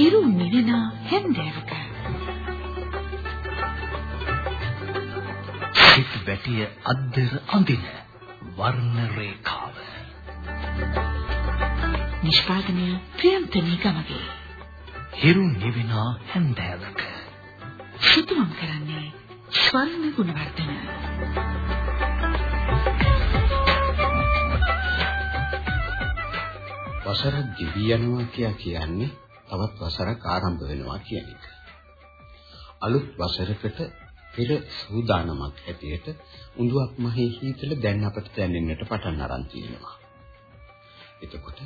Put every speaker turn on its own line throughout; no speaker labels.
හිරු නිවෙන හැන්දෑවක.
සිත් වැටිය අද්දර අඳින වර්ණ රේඛාව.
නිෂ්පාදනය ප්‍රියන්තනී ගමගේ
හිරු නිවෙන හැන්දෑවක.
සිතුවම් කරන්නේ ස්වර්ණ ගුණවර්ධන.
වසර දිවි යනවා කියා කියන්නේ තවත් වසරක් ආරම්භ වෙනවා කියන එක. අලුත් වසරකට පෙර සූදානමක් හැටියට උඳුවක් මහේ හීතල දැන් අපට දැනෙන්නට පටන් අරන් තියෙනවා. එතකොට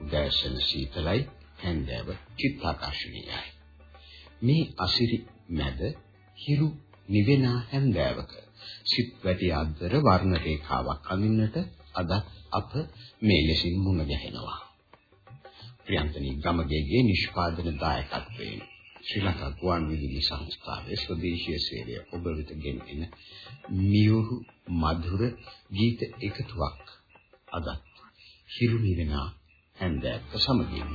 උදෑසන සීතලයි හැන්දෑව චිත්තාකර්ෂණීයයි. මේ අසිරි මැද හිරු නිවෙන හැන්දෑවක සිත් වැටි අද්දර වර්ණ රේඛාවක් අඳින්නට අද අප මේ ලෙසින් මුණ ගැහෙනවා. ප්‍රියන්තනී ගමගේගේ නිෂ්පාදන දායකත්වයෙන් ශ්‍රී ලංකා ගුවන් විදුලි සංස්ථාවේ ස්වදේශීය සේවය ඔබ වෙත ගෙනෙන මියුරු මధుර ගීත එකතුවක් අද හිරු නිවෙන හැන්දෑවක සමගින්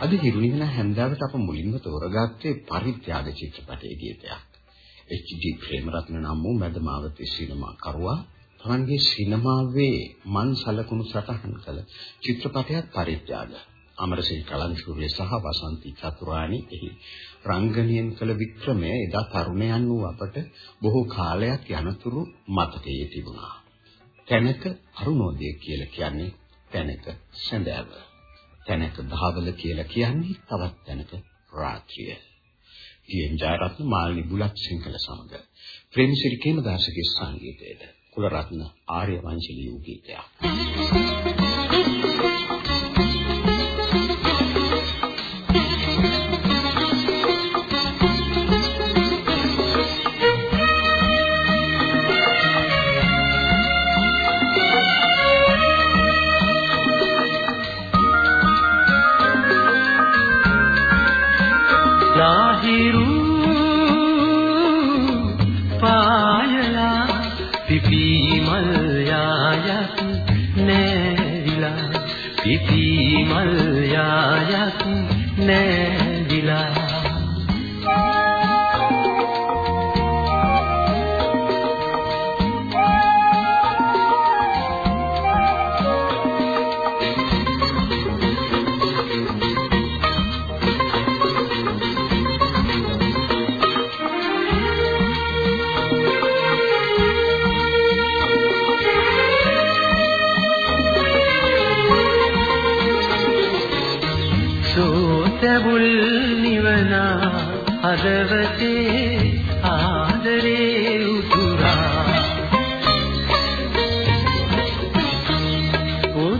අද හිරුනිවන හැන්දාවට අප මුලින්ම තෝරගත්තේ පරිත්‍යාග චිත්‍රපටයේ ගීතයක්. එච්.ඩී. ප්‍රේමරත්න නම් වූ මැදමාවතී සිනමා කරුවා තමන්ගේ සිනමාවේ මන් සලකුණු සටහන් කළ චිත්‍රපටයක් පරිත්‍යාග. අමරසිංහ කලංශූරිය සහ වසන්ති චතුරානි එහි රංගනයෙන් කළ වික්‍රමය එදා තරුණයන් වූ අපට බොහෝ කාලයක් යනතුරු මතකයේ තිබුණා. තැනක අරුණෝදය කියලා කියන්නේ තැනක සඳෑව. තැනක දහවල කියලා කියන්නේ තවත් තැනක රාත්‍රිය. ටීඑන් ජයරත්න මාල්නි බුලත් සිංහල සමග ප්‍රේමසිරි කේමදාසගේ සංගීතයේද කුලරත්න ආර්යවංශලී වූ ගීතයක්.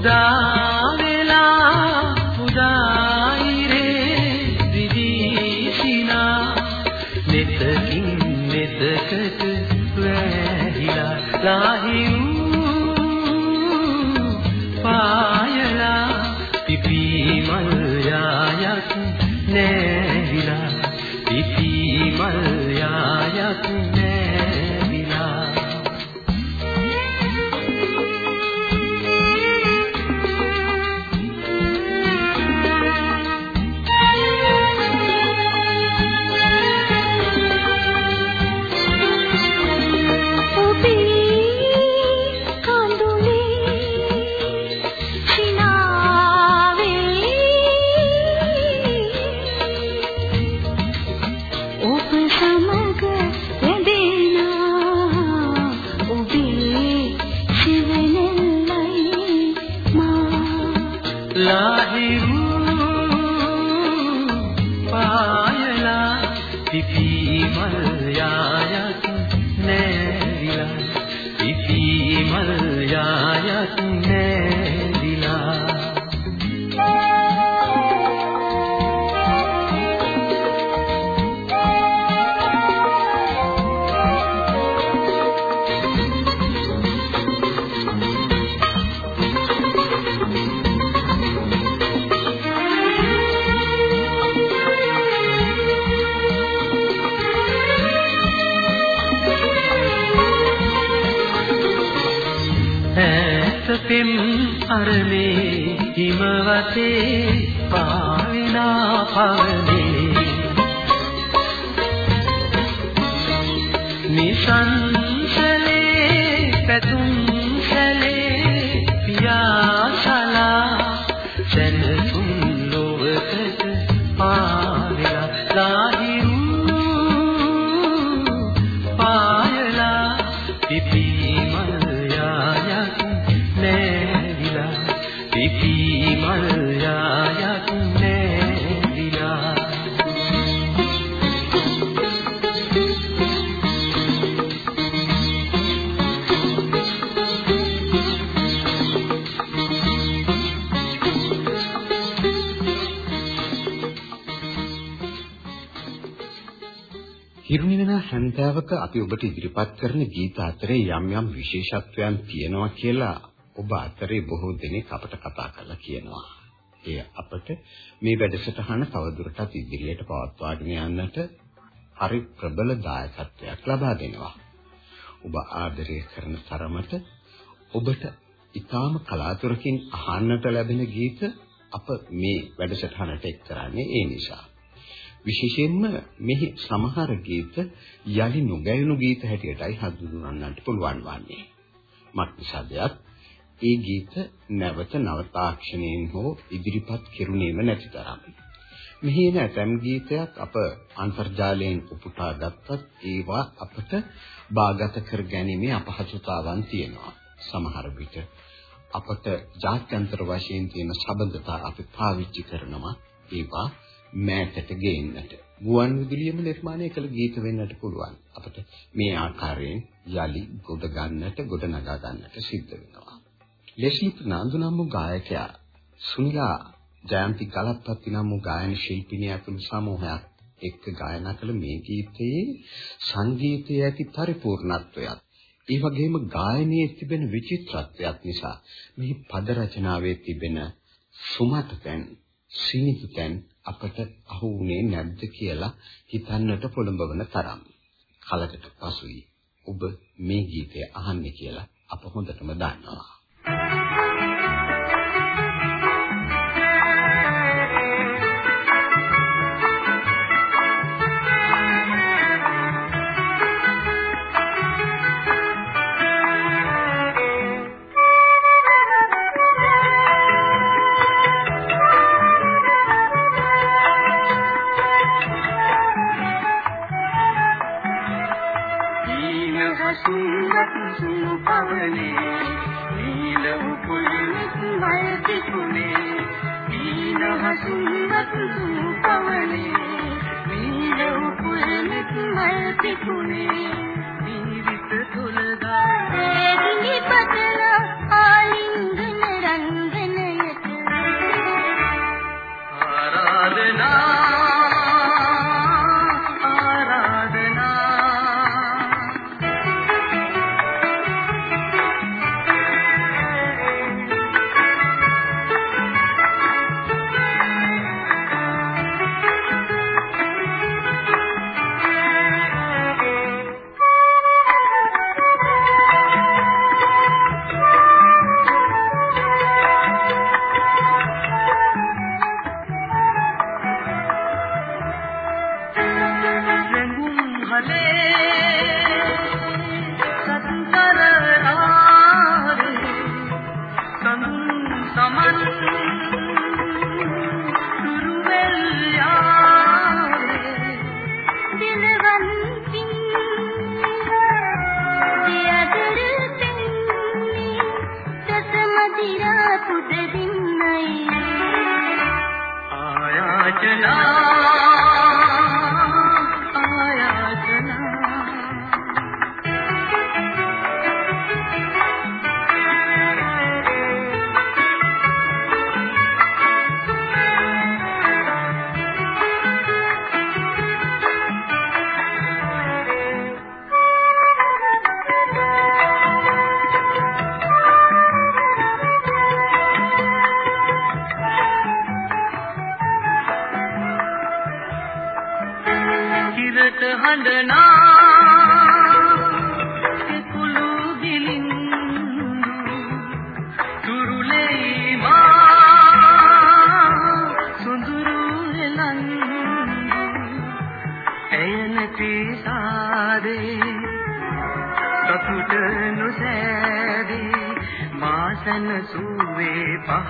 down.
පෙම් අරමේ හිමවතේ පාවිනා පවනේ. නිසංසලේ
හැන්දාවක අපි ඔබට ඉදිරිපත් කරන ගීත අතරේ යම් යම් විශේෂත්වයන් තියෙනවා කියලා ඔබ අතරේ බොහෝ දෙනෙක් අපට කතා කරලා කියනවා. එය අපට මේ වැඩසටහන තවදුරටත් ඉදිරියට පවත්වාගෙන යන්නට හරි ප්‍රබල දායකත්වයක් ලබා දෙනවා. ඔබ ආදරය කරන තරමට ඔබට ඊටාම කලාතුරකින් අහන්නට ලැබෙන ගීත අප මේ වැඩසටහනට එක් කරන්නේ ඒ නිසා. විශේෂයෙන්ම මෙහි සමහර ගීත යලි නොගැයුණු ගීත හැටියටයි හඳුන්වන්නට පුළුවන් වන්නේ. මක්නිසාදයක් ඒ ගීත නැවත නව තාක්ෂණයෙන් හෝ ඉදිරිපත් කෙරුණේම නැති තරම්. මෙහි එන ඇතම් ගීතයක් අප අන්තර්ජාලයෙන් උපුටා ගත්තත් ඒවා අපට බාගත කර ගැනීමේ අපහසුතාවන් තියෙනවා. සමහර විට අපට ජාත්‍යන්තර වශයෙන් තියෙන සබඳතා අපි පාවිච්චි කරනවා ඒවා මෑතට ගේන්නට. ගුවන් විදුලියම නිර්මාණය කළ ගීත වෙන්නට පුළුවන්. අපිට මේ ආකාරයෙන් යලි ගොඩ ගන්නට ගොඩ නගා ගන්නට සිද්ධ වෙනවා. ලෙස්ලි ප්‍රනාන්දු නම් වූ ගායකයා සුනිලා ජයන්ති ගලප්පති නම් වූ ගායන ශිල්පිනිය ඇතුළු සමූහයක් එක්ක ගායනා කළ මේ ගීතයේ සංගීතයේ ඇති පරිපූර්ණත්වයත් ඒ වගේම ගායනයේ තිබෙන විචිත්‍රත්වයක් නිසා මේ පද රචනාවේ තිබෙන සුමතකන් සිනිහිතන් අපට අහු වුණේ නැද්ද කියලා හිතන්නට පොළඹවන තරම්. කලකට පසුයි ඔබ මේ ගීතය අහන්නේ කියලා අප හොඳටම දන්නවා.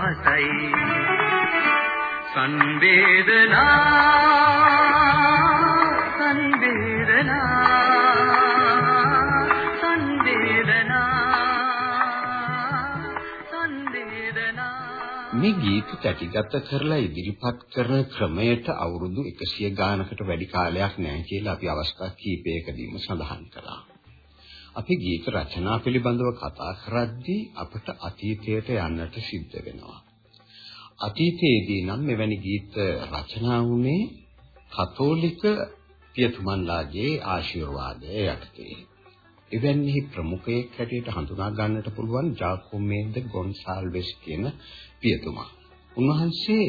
සුවේ පහසයි සංවේදනා සංවේදනා
මේ ගීත තැටිගත කරලා ඉදිරිපත් කරන ක්‍රමයට අවුරුදු 100 ගානකට වැඩි කාලයක් නැහැ කියලා අපි අවස්ථා කීපයකදීම සඳහන් කළා. අපි ගීත රචනා පිළිබඳව කතා කරද්දී අපට අතීතයට යන්නට සිද්ධ වෙනවා. අතීතයේදී නම් මෙවැනි ගීත රචනා වුණේ කතෝලික පියතුමන්ලාගේ ආශිර්වාදය යටතේ. එවැනි ප්‍රමුඛයෙක් හැටියට හඳුනා ගන්නට පුළුවන් ජාකෝමේන්ද ගොන්සාල්වෙස් කියන පියතුමා. උන්වහන්සේ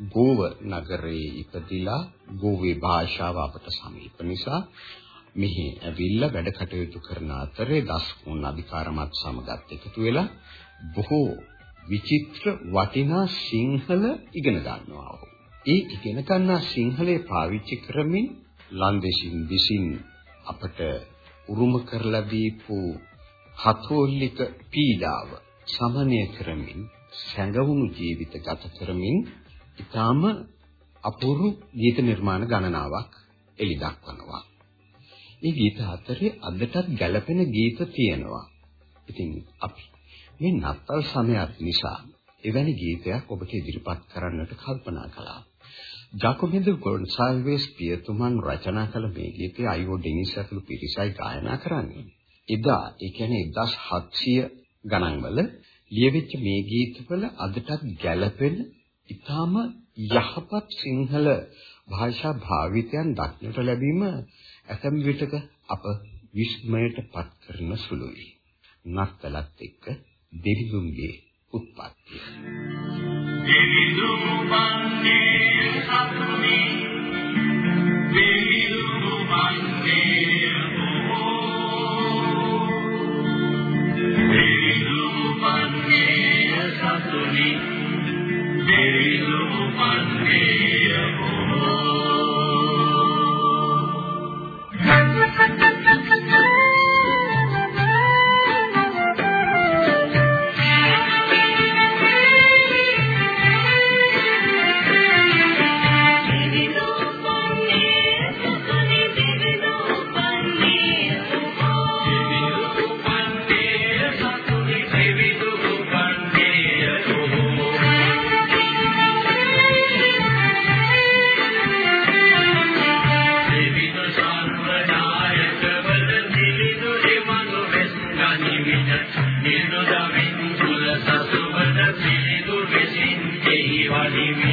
ගෝව නගරයේ ඉපදිලා ගෝවේ භාෂාව අපට සමීප නිසා මෙහි ඇවිල්ලා වැඩ කටයුතු කරන අතරේ දස්කුන් අධිකාරමත් සමගත් එකතු වෙලා බොහෝ විචිත්‍ර වටිනා සිංහල ඉගෙන ගන්නවා. ඒ ඉගෙන ගන්නා සිංහලේ පාවිච්චි කරමින් ලන්දේසින් විසින් අපට උරුම කරලා දීපු කතෝලික පීඩාව සමනය කරමින් සැඟවුණු ජීවිත ගත කරමින් ඊටාම අපූර්ව ගීත නිර්මාණ ගණනාවක් එලි දක්වනවා. මේ ගීත අතරේ අදටත් ගැළපෙන ගීත තියෙනවා. ඉතින් අපි මේ නත්තල් සමයත් නිසා එවැනි ගීතයක් ඔබට ඉදිරිපත් කරන්නට කල්පනා කළා. ජාකොබින්ද ගොන්සාල්වෙස් පියතුමන් රචනා කළ මේ ගීතය අයෝ ඩෙනිස් ඇතුළු පිරිසයි ගායනා කරන්නේ. එදා ඒ කියන්නේ 1700 ගණන්වල ලියවිච්ච මේ ගීතවල අදටත් ගැළපෙන ඊටාම යහපත් සිංහල භාෂා භාවිතයන් දක්නට ලැබීම ඇතම් විටක අප විස්මයට පත් කරන සුළුයි. නත්තලත් එක්ක දෙවිඳුන්ගේ උත්පත්තිය. දෙවිඳුන් වන්නේ
தேவா தேவி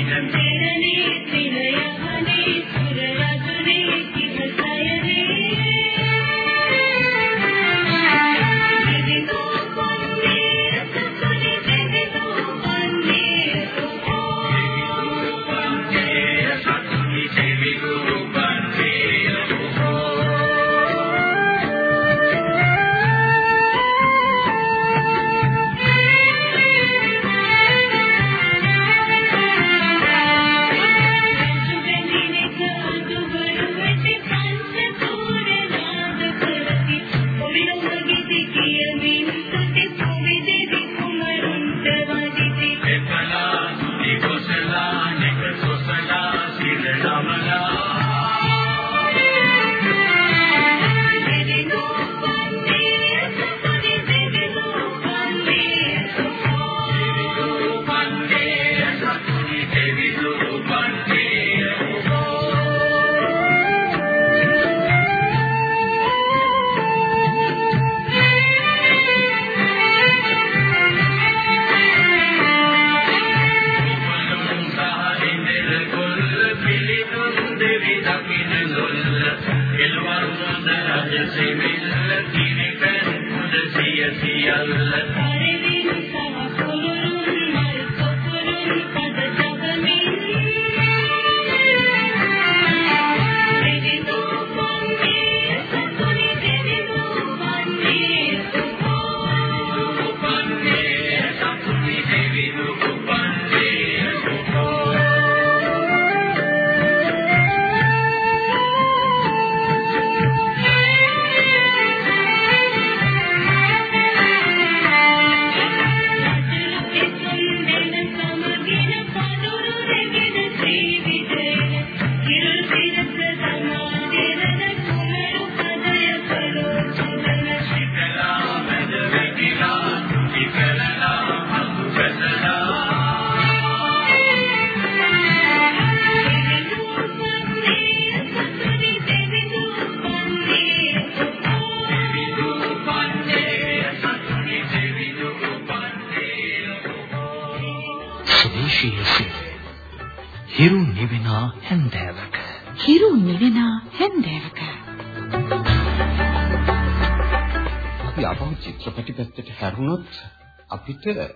අපිට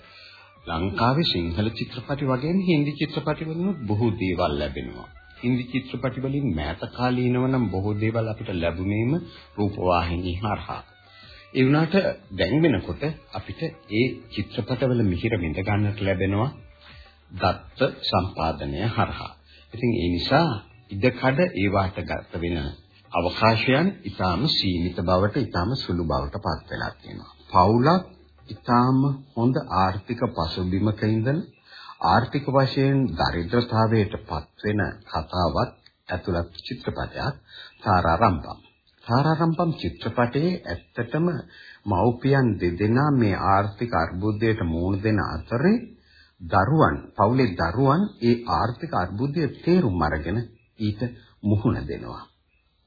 ලංකාවේ සිංහල චිත්‍රපටි වගේම හින්දි චිත්‍රපටි වලින් බොහෝ දේවල් ලැබෙනවා. හින්දි චිත්‍රපටි වලින් මෑත කාලීනව නම් බොහෝ දේවල් අපිට ලැබුණේම රූපවාහිනී හරහා. ඒ වුණාට දැන් වෙනකොට අපිට ඒ චිත්‍රපටවල මිහිර විඳ ගන්නට ලැබෙනවා දත්ත සම්පාදනය හරහා. ඉතින් ඒ නිසා ඉදකඩ ඒ වාට ගත වෙන අවකාශයන් ඊටාම සීමිත බවට ඊටාම සුළු බවට පත් වෙලා තියෙනවා. පවුලක් ඊටාම හොඳ ආර්ථික පසුබිමක ඉඳන් ආර්ථික වශයෙන් දරිද්‍රතාවයට පත් වෙන කතාවක් ඇතුළත් චිත්‍රපටයක් තාරාරම්පම්. තාරාරම්පම් චිත්‍රපටයේ ඇත්තටම මව්පියන් දෙදෙනා මේ ආර්ථික අර්බුදයට මුහුණ දෙන අතරේ දරුවන් පවුලේ දරුවන් ඒ ආර්ථික අර්බුදය තේරුම් අරගෙන ඊට මුහුණ දෙනවා.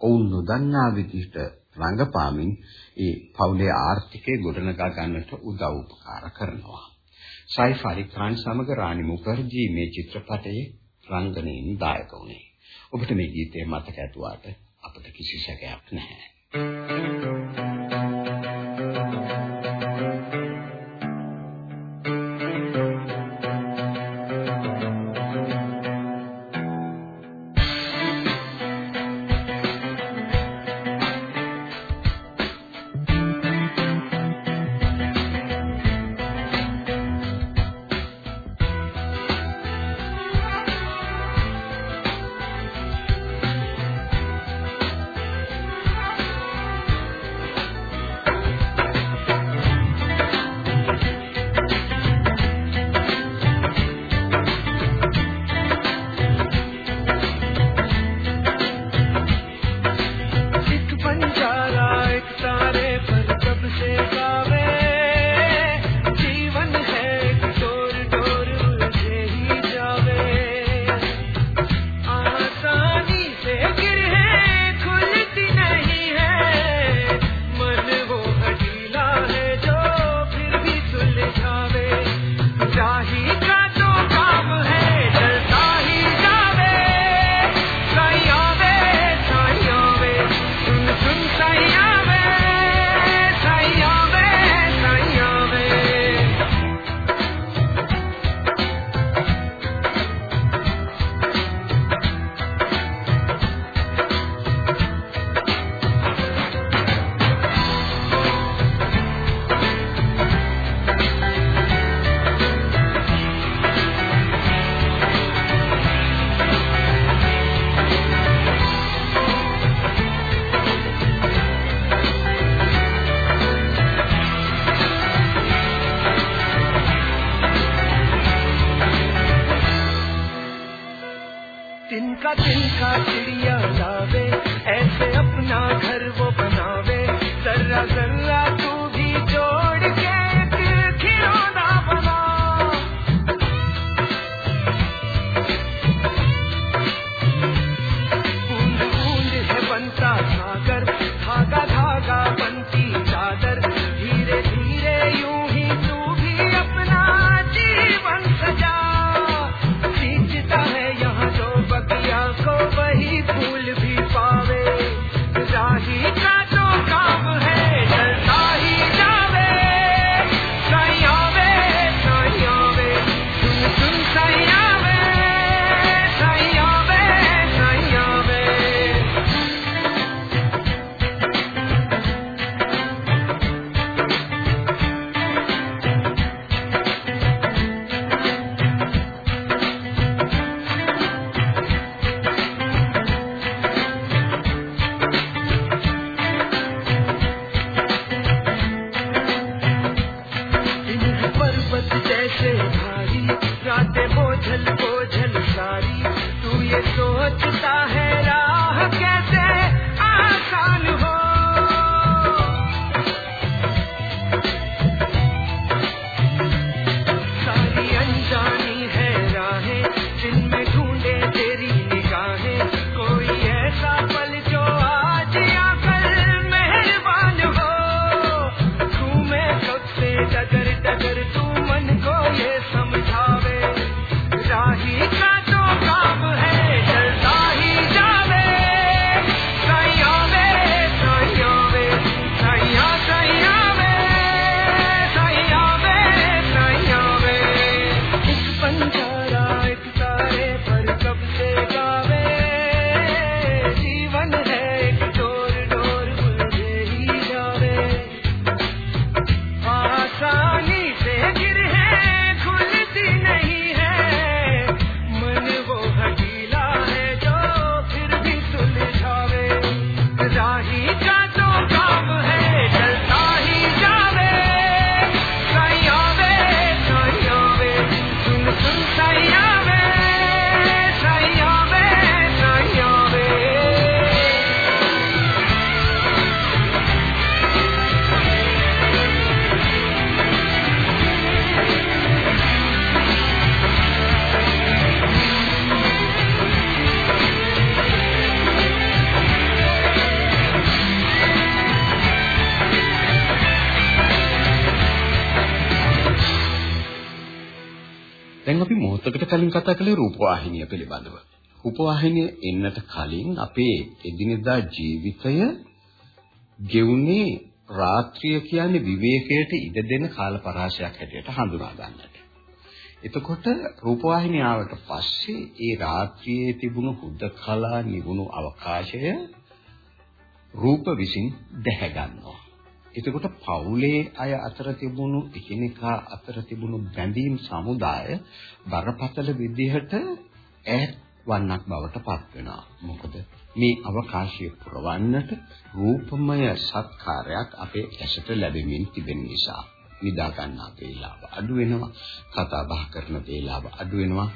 ඔවුන් නොදන්නා විදිහට රංගපාමින් ඒ පවුලේ ආර්ථිකය ගොඩනගා ගන්නට උදව් උපකාර කරනවා. සයිෆ් අලි ખાન සමග රානි මුඛර්ජී මේ චිත්‍රපටයේ රංගනයෙන් දායක වුණේ. ඔබට මේ ගීතය මතක ඇතුවාට අපට කිසි සැකයක් නැහැ.
මොහොතකට කලින් කතා කළේ රූපවාහිනිය පිළිබඳව. රූපවාහිනිය එන්නට කලින් අපේ එදිනෙදා ජීවිතය ගෙවුනේ රාත්‍රිය කියන්නේ විවේකයට ඉඩ දෙන කාල පරාසයක් හැටියට හඳුනා ගන්නට. එතකොට රූපවාහිනිය ආවට පස්සේ ඒ රාත්‍රියේ තිබුණු හුදකලා නිවුණු අවකාශය රූප විසින් දැහැ ගන්නවා. එතකොට පවුලේ අය අතර තිබුණු එකිනෙකා අතර තිබුණු බැඳීම් සමුදාය බරපතල විදිහට ඈත් වන්නක් බවට පත් වෙනවා. මොකද මේ අවකාශය පුරවන්නට රූපමය සත්කාරයක් අපේ ඇසට ලැබෙමින් තිබෙන නිසා නිදා ගන්න වේලාව අඩු වෙනවා කතා බහ කරන වේලාව අඩු වෙනවා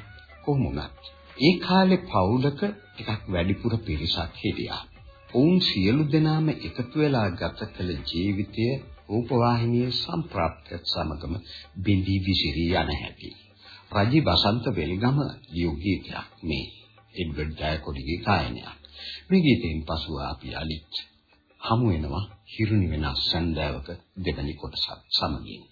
කොහොම වුණත් ඒ කාලේ පවුලක ටිකක් වැඩිපුර පිරිසක් හිටියා. ඔවුන් සියලු දෙනාම එකතු වෙලා ගත කළ ජීවිතය රූපවාහිනියේ සම්ප්‍රාප්තියත් සමගම බිඳී විසිරී යන හැටි. රජි වසන්ත වෙල්ගම ලියු ගීතයක් මේ එඩ්වඩ් ජයකොඩිගේ ගායනයක්. මේ ගීතයෙන් පසුව අපි අලිත් හමු වෙනවා හිරුනි වෙනස් සන්දාවක දෙවැනි කොටසත් සමගින්.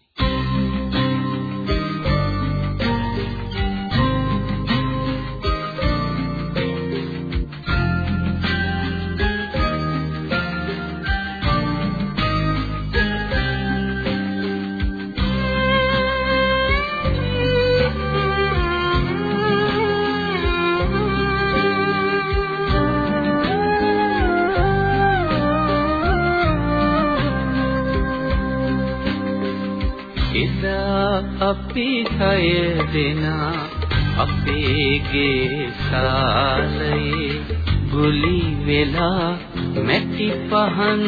දෙනා අපේගේ සාලයේ ගුලි වෙලා මැටි පහන්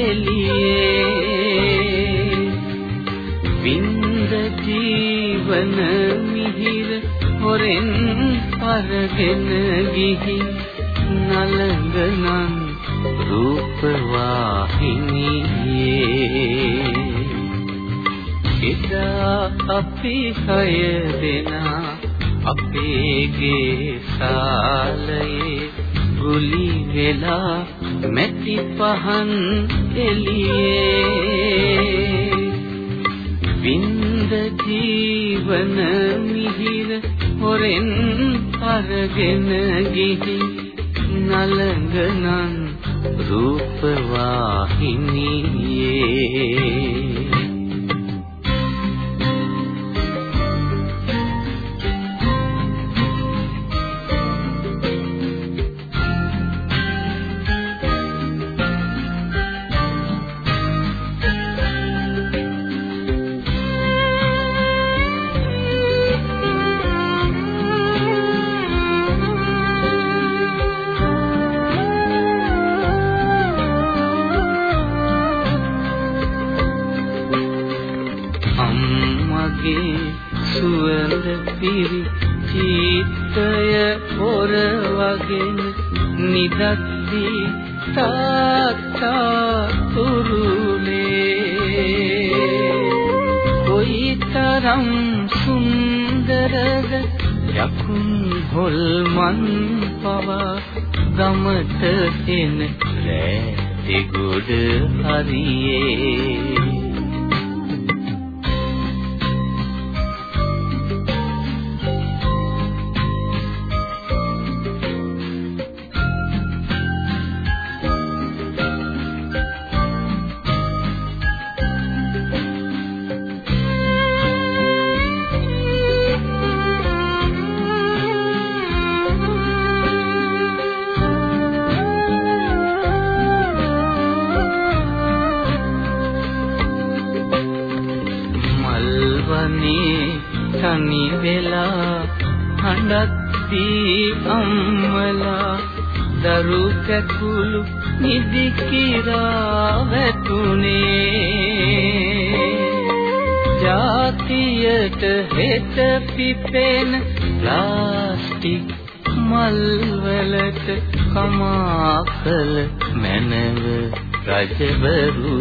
එළියේ. වින්ද ජීවන මිහිර හොරෙන් අරගෙන ගිහි නලඟනන් රූපවාහිනියේ අපි හය දෙනා අපේගේ සාලයේ ගුලි වෙලා මැටි පහන් එළියේ. වින්ද ජීවන මිහිර හොරෙන් අරගෙන ගිහි නලඟනන් රූපවාහිනියේ නිදද්දී තාත්තා තුරුලේ කොයිතරම් සුන්දරද යකුන් හොල්මන් පවා ගමට එන. රැටි ගොඩ හරියේ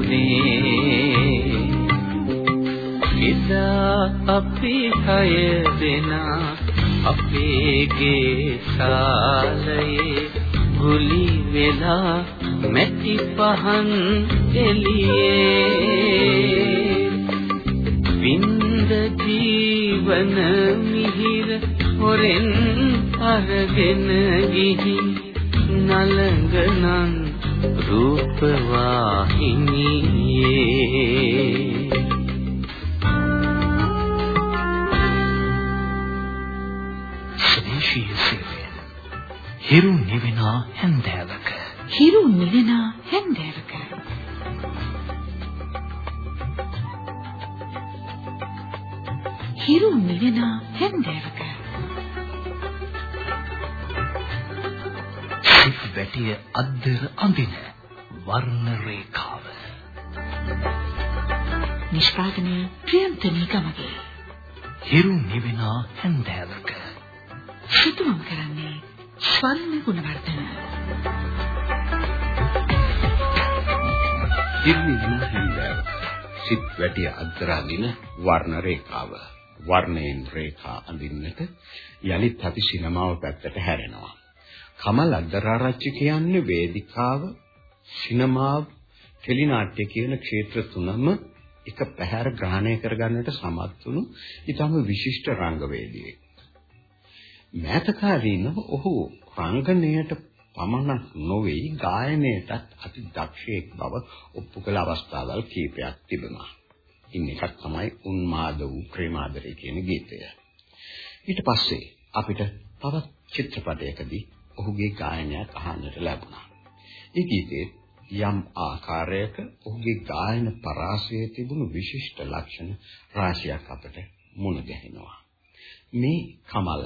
රජවරුනේ ඉදා අපි හය දෙනා අපේගේ සාලයේ ගුලි වෙලා මැටි පහන් එළියේ. වින්ද ජීවන වන මිහිර හොරෙන් අරගෙන ගිහි නලංගනන් රූපවාහිනියේ
ස්වදේශීය සේවය හිරු නිවෙන හැන්දෑවක
හිරු නිවෙන හැන්දෑවක හිරු නිවෙන හැන්දෑවක නිෂ්පාදනය ප්‍රියන්තනී ගමගේ
හිරු නිවෙන හැන්දෑවක.
සිතුවම් කරන්නේ ස්වර්ණ ගුණවර්ධන.
දිර්වින හිඳව සිත් වැඩි අද්දරාදින වර්ණ රේඛාව. වර්ණයෙන් රේඛා අඳින්නට යලිත් අපි සිනමාව පැත්තට හැරෙනවා. කමල් අද්දරාරච්චි කියන්නේ වේදිකාව සිනමාව ටෙලිනාට්‍ය කියන ක්ෂේත්‍ර තුනම එක පැහැර ග්‍රහණය කරගන්නට සමත් වුණු ඊටම විශිෂ්ට රංගවේදියෙක්. මෑතකාලීනව ඔහු රංගනයට පමණක් නොවේ ගායනයටත් අති දක්ෂයෙක් බව ඔප්පු කළ අවස්ථාවල් කීපයක් තිබුණා. ඉන්න එකක් තමයි උන්මාද වූ ප්‍රේමාදරේ කියන ගීතය. ඊට පස්සේ අපිට තවත් චිත්‍රපටයකදී ඔහුගේ ගායනයක් අහන්නට ලැබුණා. ඒ ගීතේ යම් ආකාරයක ඔහුගේ ගායන පරාසයේ තිබුණු විශිෂ්ට ලක්ෂණ රාශියක් අපට මුණ ගැහෙනවා. මේ කමල්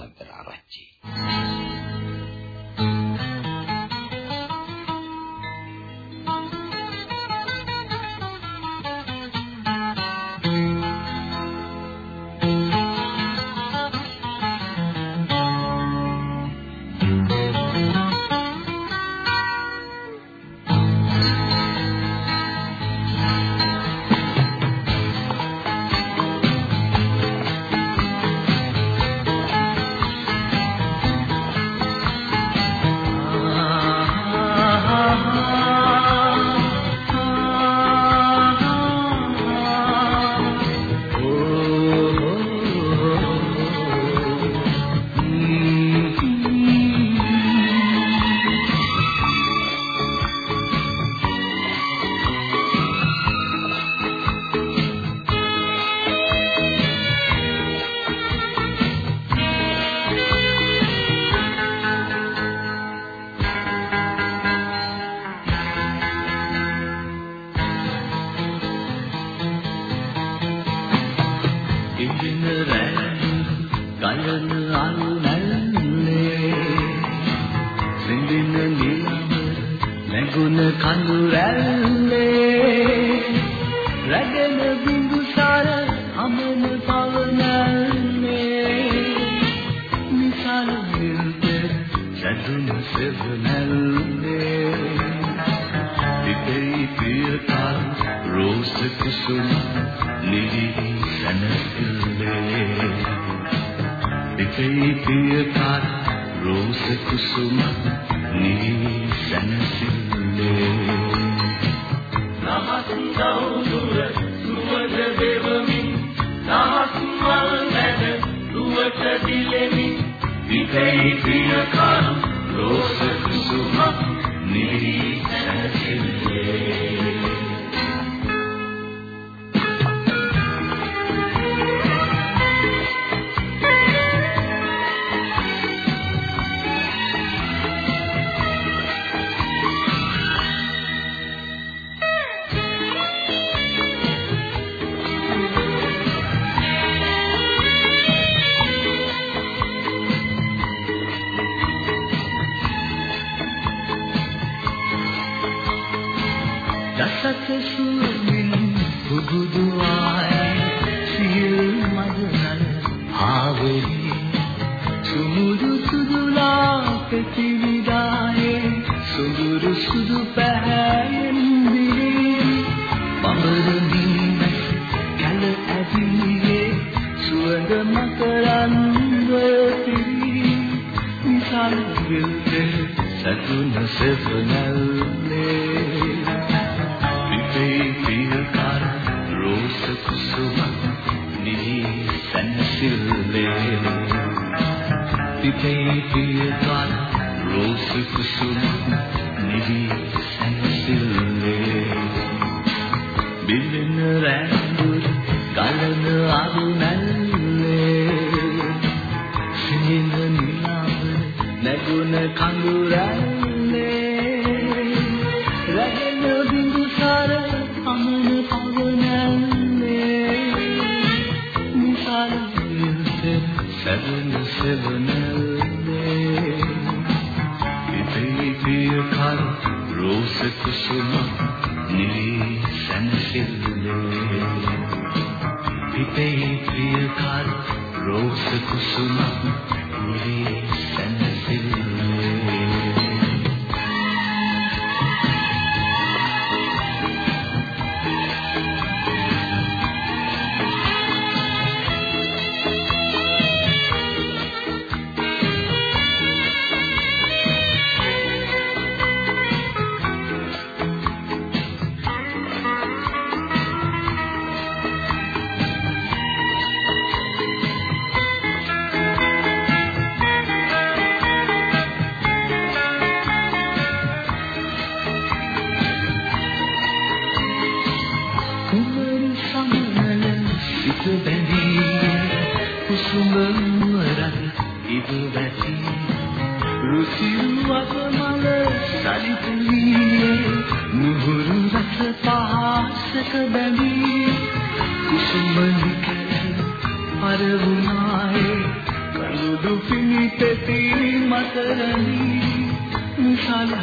අද්දරාරච්චි.
දෙකේ පියකාර රෝස කුසුම නිවි සනසිල්ලේ නමස් සෞදුර සුවඳ දෙවමි. නමස් මල් නැද රුවට දිලෙමි. දෙකේ පියකාර රෝස මගම කරන්ව තිරි සංවිල්තේ සතුන සෙවනල්ලේ විපේ පියකර රෝස කුසුම නිහි සනසිල්ලේ විපේ පියකර රෝස කුසුම නිහි කුසුම වරක් ඉබ වැටි රුසිරු අගමල සලිපුලියේ නුහුරු රස පාසක බැඳී. කුසුම නිකල පරවුනායේ කඳුළු පිණිතෙති මතරණී. නිසල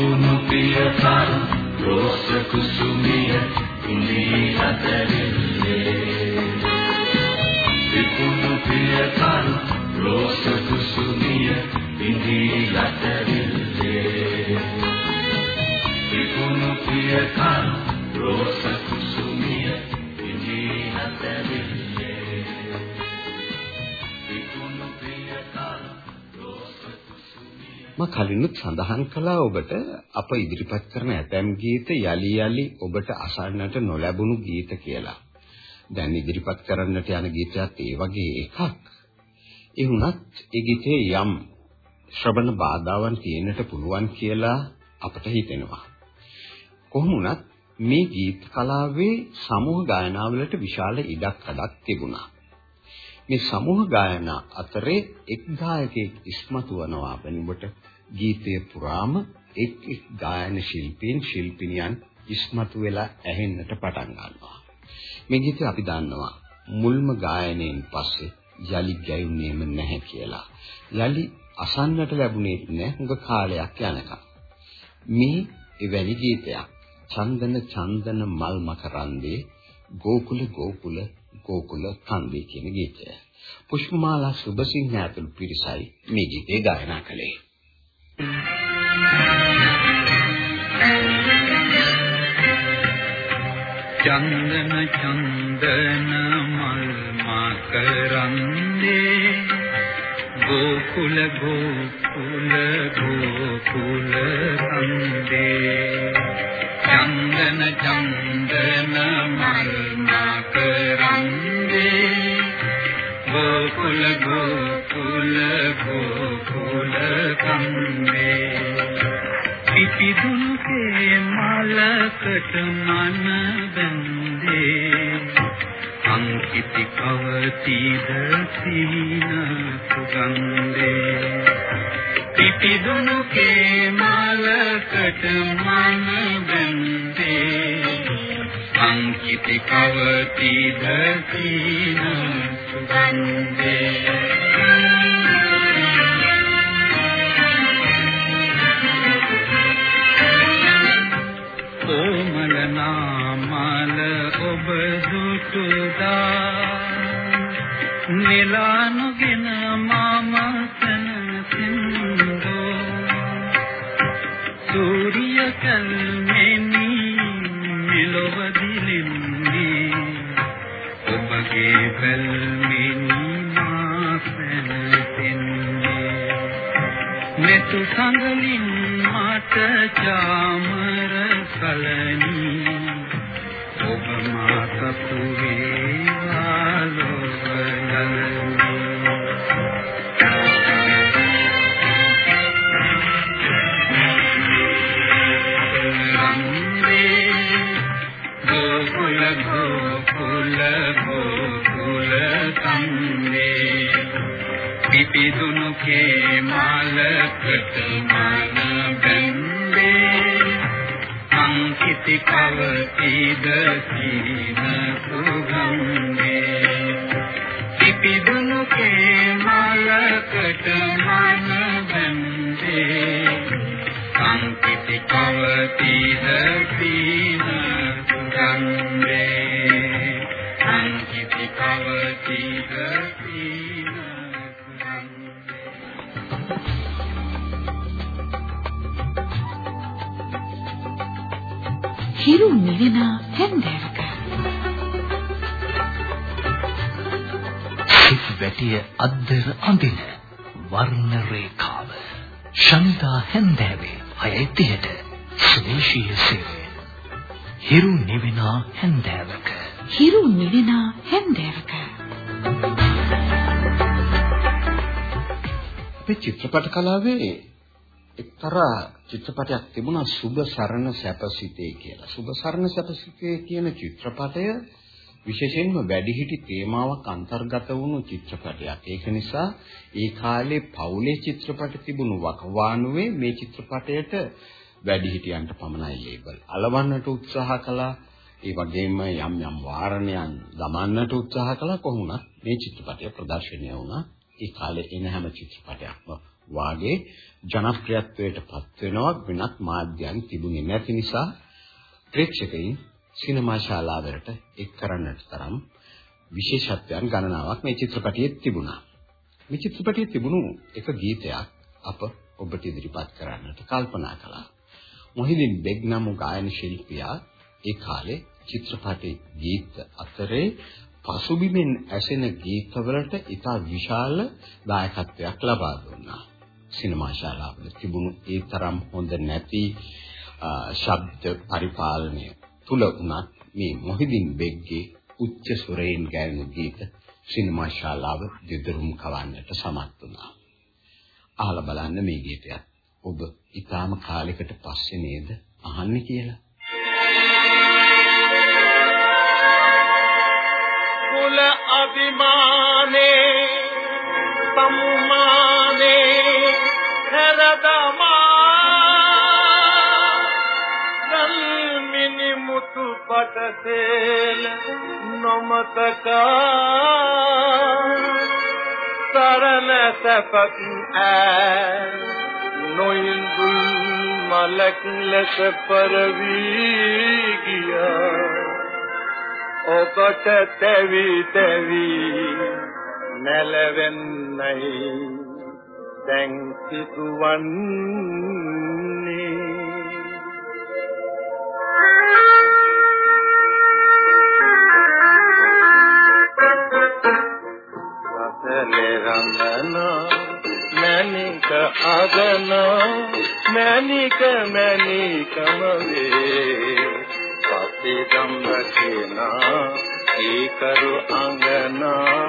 විකුණු පිය කරු රෝස කුසුමිය ඉඳී අතරිල්ලේ. විකුණු පිය කරු රෝස කුසුමිය ඉඳී අතරිල්ලේ. විකුණු පිය කරු රෝස කුසුමිය
මම කලිනුත් සඳහන් කළා ඔබට අප ඉදිරිපත් කරන ඇතැම් ගීත යලි යලි ඔබට අසන්නට නොලැබුණු ගීත කියලා. දැන් ඉදිරිපත් කරන්නට යන ගීතයත් ඒ වගේ එකක්. ඒ වුණත් ඒ ගීතේ යම් ශ්‍රවණ බාධාවන් තියෙන්නට පුළුවන් කියලා අපට හිතෙනවා. කොහොම වුණත් මේ ගීත කලාවේ සමූහ ගායනාවලට විශාල ඉඩක් අඩක් තිබුණා. මේ සමූහ ගායනා අතරේ එක් ගායකයෙක් ඉස්මතු වනවා වෙනුවට ගීතය පුරාම එක් එක් ගායන ශිල්පීන් ශිල්පිනියන් ඉස්මතු වෙලා ඇහෙන්නට පටන් ගන්නවා. මේ ගීතය අපි දන්නවා මුල්ම ගායනයෙන් පස්සේ යලි ගැයුනේම නැහැ කියලා. යලි අසන්නට ලැබුණේ නැහැ හුඟ කාලයක් යනකම්. මේ එවැනි ගීතයක් චන්දන චන්දන මල් මකරන්දේ ගෝකුල ගෝකුල ගෝකුල කන්දේ කියන ගීතය. පුෂ්පමාලා සුබසිංහ ඇතුළු පිරිසයි මේ ගීතය ගායනා කළේ.
චන්දන චන්දන මල් මකරන්දේ ගෝකුල ගෝකුල ගෝකුල කන්දේ. චන්දන චන්දන
කවතිද සීන සුගන්ධේ. පිපිදුණු කේ මලකට මන බැඳේ. අංකිති කවතිද සීන ගෝකුල ගෝකුල කන්දේ පිපිදුණු කේ මාලකට මන බැඳේ අංකිත කවතිද සීන සුගන්ධේ පිපිදුණු කේ මාලකට මන බැඳේ අංකිත කවතිද සීන සුගන්ධේ? අංකිත කවතිද සීන
හිරු නිවෙන හැන්දෑවක.
සිත් වැටිය අද්දර අඳින වර්ණ රේඛාව. ශනිදා හැන්දෑවේ 6:30ට ස්වදේශීය සේවය. හිරු නිවෙන හැන්දෑවක.
හිරු නිවෙන හැන්දෑවක
අපේ චිත්‍රපට කලාවේ එක්තරා චිත්‍රපටයක් තිබුණා සුබ සරණ සැපසිතේ කියලා. සුබ සරණ සැපසිතේ කියන චිත්‍රපටය විශේෂයෙන්ම වැඩිහිටි තේමාවක් අන්තර්ගත වුණු චිත්‍රපටයක්. ඒක නිසා ඒ කාලේ පවුලේ චිත්‍රපට තිබුණු වකවානුවේ මේ චිත්‍රපටයට වැඩිහිටියන්ට පමණයි ලේබල්. අලවන්නට උත්සාහ කළා. ඒ වගේම යම් යම් වාරණයන් දමන්නට උත්සාහ කළා කොහොමුණත් මේ චිත්‍රපටය ප්‍රදර්ශනය වුණා. ඒ කාලේ එන හැම චිත්‍රපටයක්ම වාගේ ජනප්‍රියත්වයට පත් වෙනවා වෙනත් මාධ්‍යයන් තිබුණේ නැති නිසා ප්‍රේක්ෂකයින් සිනමා ශාලාවලට එක් කරන්නට තරම් විශේෂත්වයන් ගණනාවක් මේ චිත්‍රපටයේ තිබුණා. මේ චිත්‍රපටයේ තිබුණු එක ගීතයක් අප ඔබට ඉදිරිපත් කරන්නට කල්පනා කළා. මොහිදින් බෙග් නම් ගායන ශිල්පියා ඒ කාලේ චිත්‍රපටයේ ගීත අතරේ පසුබිමෙන් ඇසෙන ගීතවලට ඉතා විශාල දායකත්වයක් ලබා දුන්නා. සිනමා ශාලාවල තිබුණු ඒ තරම් හොඳ නැති ශබ්ද පරිපාලනය තුල උනත් මේ මොහිදින් බෙග්ගේ උච්ච සුරයෙන් ගායන ගීත සිනමා ශාලාව දෙදරුම් කවන්නට සමත් වුණා. අහලා බලන්න මේ ගීතයත් ඔබ ඊටාම කාලයකට පස්සේ නේද අහන්නේ කියලා.
කුල අභිමානේ සම්මානේ කරදමා ගල්මිනි මුතු පටසේල නොමතකා. සරණ සපක් ඈ නොයින්දුල් මලක් ලෙස පරවී ගියා. ඔබට තැවි තැවි නැලවෙන්නයි. දැන් සිදුවන්නේ රතලේ රංගන මැනික අගන මැනික මැනිකම වේ. පතිදම් රකිනා ඒකරු අංගනා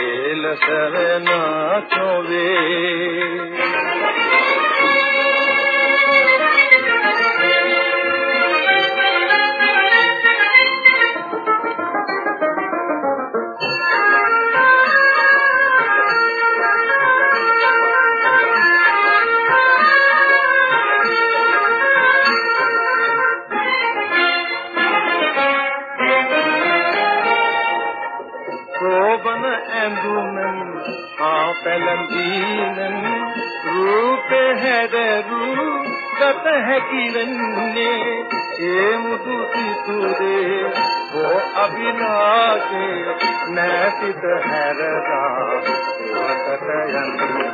ඒලසරනා චොවේ. ආ පැලඳීනන් රූප හැදරු ගත හැකි වෙන්නේ ඒ මුතු සිතුරේ ඕ අභිලාෂේ නැතිත හැරදා වකට යන්නේ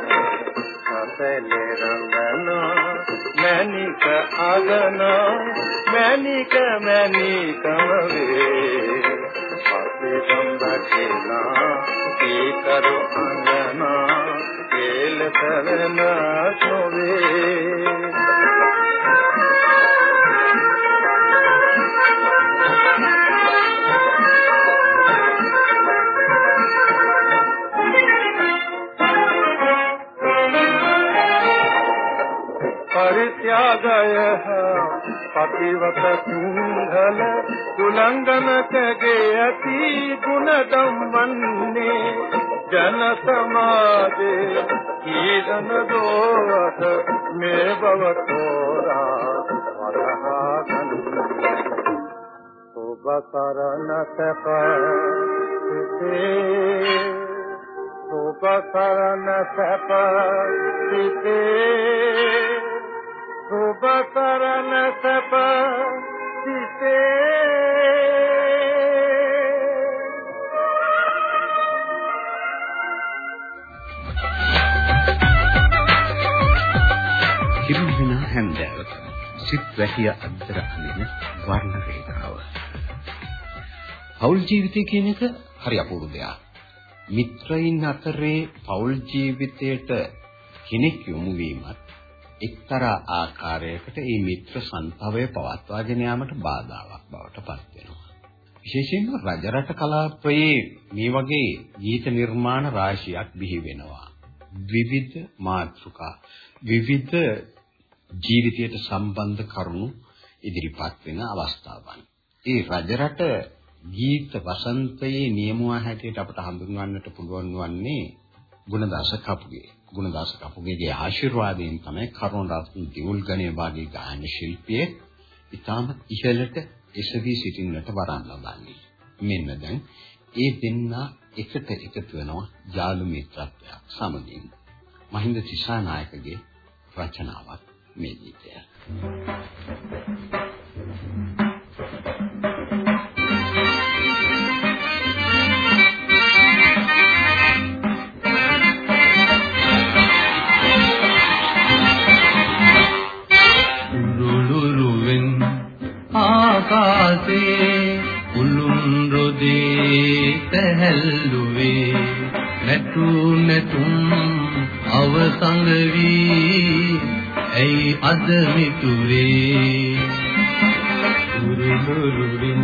සතලේ රංගනා මැනික අගන මැනික මැනිකම වේ පස්සේ සම්බකේනා ඒකරු අංගනා ඒලතරන සොවේ පරිත්‍යාගය පතිවත සිංහල කුලංගනකගේ ඇති ගුණ ධම්මන්නේ ජන සමාජේ කීදන දෝවත මේ බව තෝරා වරහා ගන්න ඔබ කරන සැප සිතේ ඔබ කරන සැප සිතේ ඔබ කරන සැප සිතේ
කිරුවෙන හැන්දෑවක සිත් වැහිය අද්දර අඳින වර්ණ රේඛාව. පෞල් ජීවිතය කියන එක හරි අපූර්ව දෙයක්. මිත්‍රයින් අතරේ පෞල් ජීවිතයට කෙනෙක් යොමු වීමත් එක්තරා ආකාරයකට මේ මිත්‍ර සම්භවය පවත්වාගෙන යාමට බාධාවක් බවට පත් වෙනවා. විශේෂයෙන්ම රජරට කලාපයේ මේ වගේ ගීත නිර්මාණ රාශියක් බිහි වෙනවා. විවිධ මාතෘකා විවිධ ජීවිතයට සම්බන්ධ කරුණු ඉදිරිපත් වෙන අවස්ථාවන්. ඒ රජරට ගීත වසන්තයේ නියමුවා හැටියට අපට හඳුන්වන්නට පුළුවන් වන්නේ ගුණදාස කපුගේ. ගුණදාස කපුගේගේ ආශිර්වාදයෙන් තමයි කරුණාරත්න දියුල්ගණේ වාගේ ගායන ශිල්පියේ ඊටම ඉහළට එසවි සිටින්නට වරන් ලබන්නේ. මෙන්න දැන් ඒ දෙන්නා එකට එකතු වෙනවා යාළු මිත්‍රත්වයක් සමගින්. මහින්ද තිසානායකගේ රචනාවක් මේ ගීතය.
උරුළුරුවෙන් ඇයි අද මිතුරේ උරුළුරුවෙන්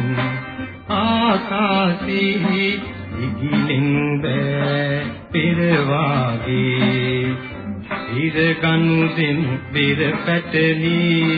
ආකාශේ ඉගිලෙන් බෑ පෙරවාගේ. ඉර කනු දෙන් බෙර පැටලි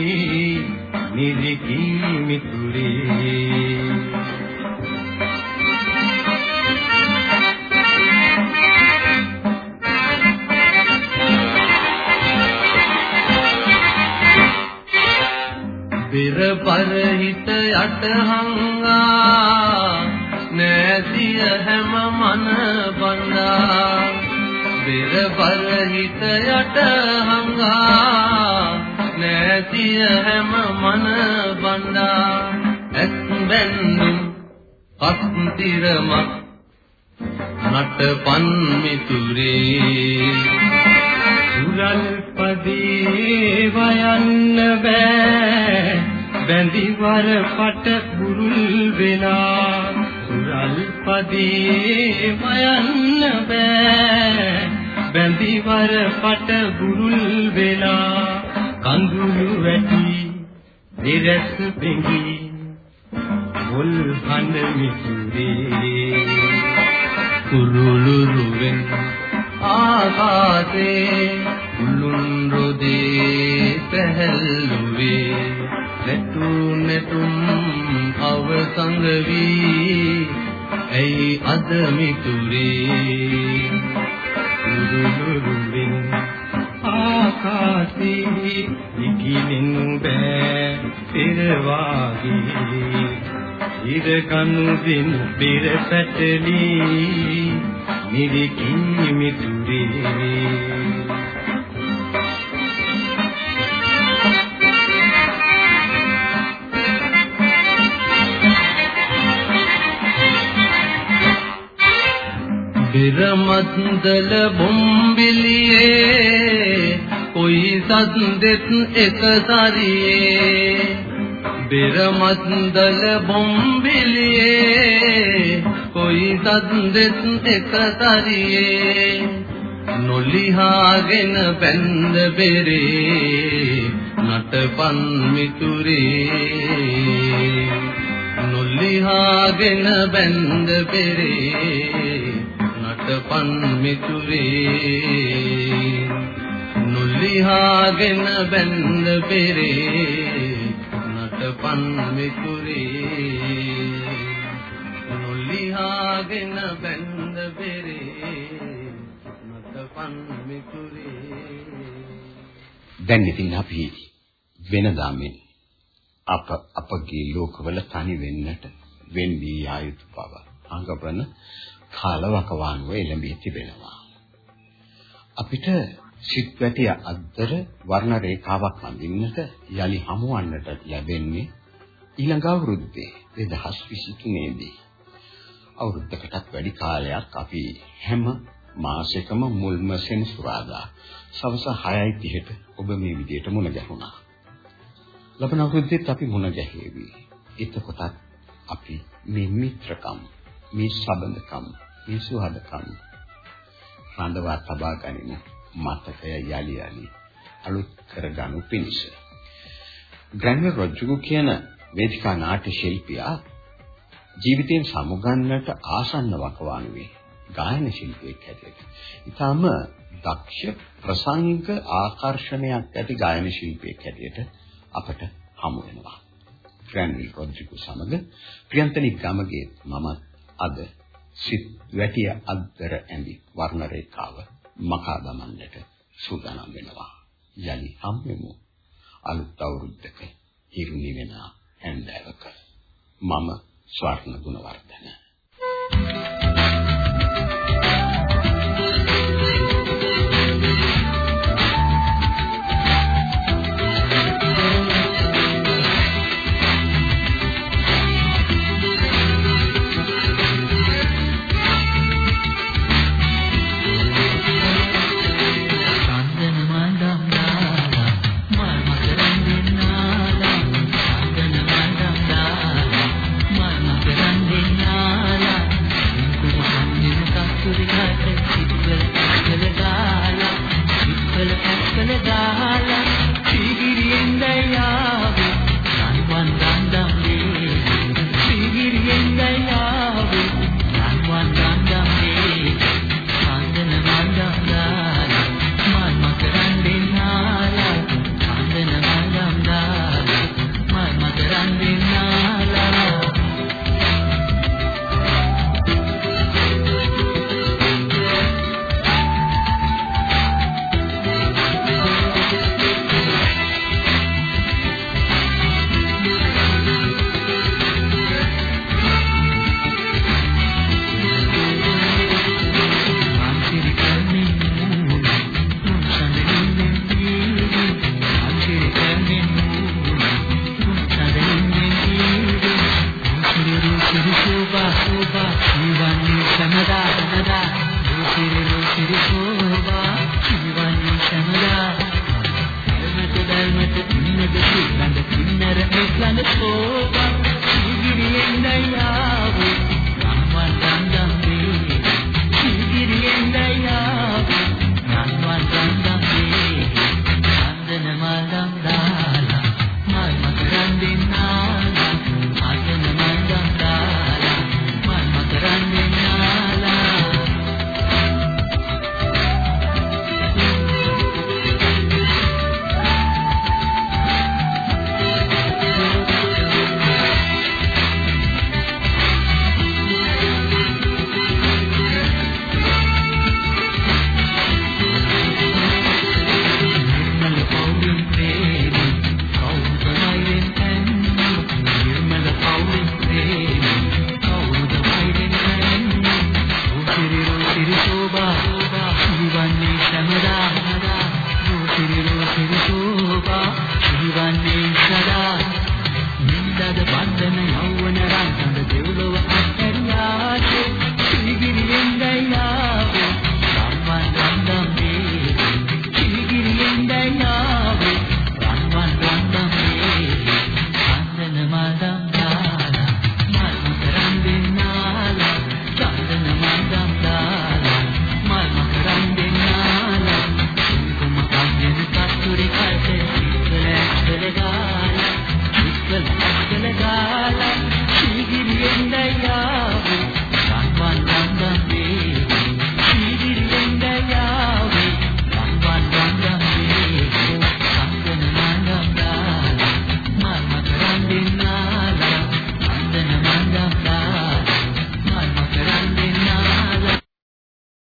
බුරුල් වෙලා කඳුළු වැටි දෙරස් පෙඟි මුල් හඬ මිතුරේ. කුරුළුරුවෙන් ආකාශේ උළුන් රොදේ පැහැල්ලුවේ නැටු නැටුම් අවසංග වී ඇයි අද මිතුරේ? කුරුළුරුවෙන් ආකාශේ ඉකිලින් බෑ පෙරවාගේ. ඉර කනු දින බෙර පැටලි මිරිකින් මිතුරේ බිරමද්දල බොම්බිලියේ කොයි සද්දෙත් එක සරියේ? බිරමද්දල බොම්බිලියේ. කොයි සද්දෙත් එක සරියේ? නොලිහාගෙන බැඳ බෙරේ. නටපන් මිතුරේ. නොලිහාගෙන බැඳ බෙරේ. නටපන් මිතුරේ. නොලිහාගෙන බැඳ බෙරේ නටපන් මිතුරේ නොලිහාගෙන බැඳ බෙරේ නටපන් මිතුරේ
දැන් ඉතින් අපි වෙනදා මෙන් අප අපගේ ලෝකවල තනි වෙන්නට වෙන් වී ආයුතු බව අංගපන කාලවකවානුව එළඹී තිබෙනවා. අපිට සිත් වැටිය අද්දර වර්ණ රේඛාවක් අඳින්නට යලි හමුවන්නට ලැබෙන්නේ ඊළඟ අවුරුද්දේ 2023 දී. අවුරුද්දකටත් වැඩි කාලයක් අපි හැම මාසෙකම මුල්ම සෙනසුරාදා සවස 6:30ට ඔබ මේ විදියට මුණ ගැහුණා. ලබන අවුරුද්දෙත් අපි මුණ ගැහෙවි. එතකොටත් අපි මේ මිත්‍රකම් මේ සබඳකම් මේ සුහදකම් රඳවා තබා ගනිමු මතකය යලි යලි අලුත් කරගනු පිණිස ග්‍රැන්වර් රොජ්ජුගු කියන වේදිකා නාට්‍ය ශිල්පියා ජීවිතයෙන් සමුගන්නට ආසන්න වකවානුවේ ගායන ශිල්පියෙක් හැටියට. ඊටාම දක්ෂ ප්‍රසංග ආකර්ෂණයක් ඇති ගායන ශිල්පියෙක් හැටියට අපට හමු වෙනවා. ග්‍රැන්වර් රොජ්ජුගු සමග ප්‍රියන්තනි ගමගේ මමත් අද සිත් වැටිය අද්දර ඇඳි වර්ණ රේඛාව මකා දමන්නට සූදානම් වෙනවා. යලි හම්බෙමු අලුත් අවුරුද්දක හිරු නිවෙන හැන්දෑවක. මම ස්වර්ණ ගුණවර්ධන